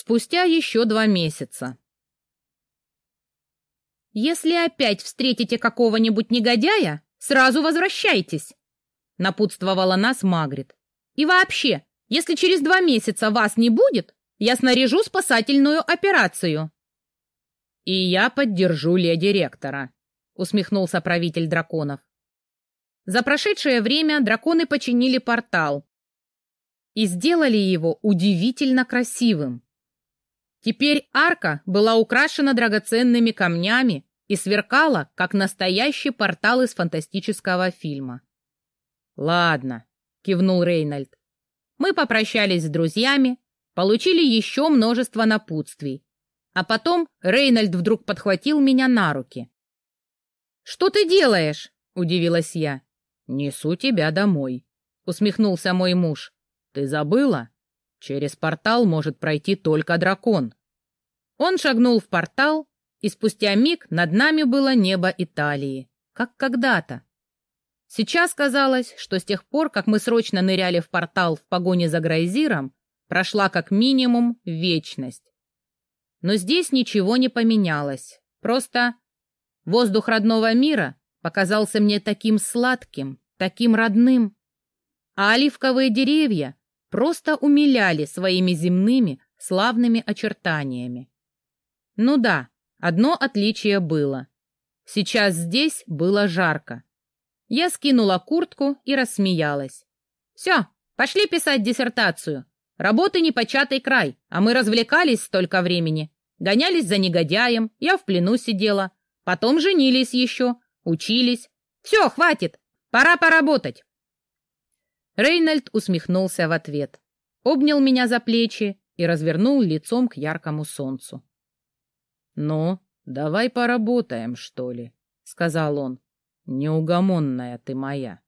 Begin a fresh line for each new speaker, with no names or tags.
Спустя еще два месяца. «Если опять встретите какого-нибудь негодяя, сразу возвращайтесь», — напутствовала нас Магрит. «И вообще, если через два месяца вас не будет, я снаряжу спасательную операцию». «И я поддержу леди ректора», — усмехнулся правитель драконов. За прошедшее время драконы починили портал и сделали его удивительно красивым. Теперь арка была украшена драгоценными камнями и сверкала, как настоящий портал из фантастического фильма. «Ладно», — кивнул Рейнольд. Мы попрощались с друзьями, получили еще множество напутствий. А потом Рейнольд вдруг подхватил меня на руки. «Что ты делаешь?» — удивилась я. «Несу тебя домой», — усмехнулся мой муж. «Ты забыла? Через портал может пройти только дракон». Он шагнул в портал, и спустя миг над нами было небо Италии, как когда-то. Сейчас казалось, что с тех пор, как мы срочно ныряли в портал в погоне за Грайзиром, прошла как минимум вечность. Но здесь ничего не поменялось. Просто воздух родного мира показался мне таким сладким, таким родным. А оливковые деревья просто умиляли своими земными славными очертаниями. Ну да, одно отличие было. Сейчас здесь было жарко. Я скинула куртку и рассмеялась. «Все, пошли писать диссертацию. Работы непочатый край, а мы развлекались столько времени. Гонялись за негодяем, я в плену сидела. Потом женились еще, учились. Все, хватит, пора поработать». Рейнольд усмехнулся в ответ, обнял меня за плечи и развернул лицом к яркому солнцу. «Ну, давай поработаем, что ли», — сказал он. «Неугомонная ты моя».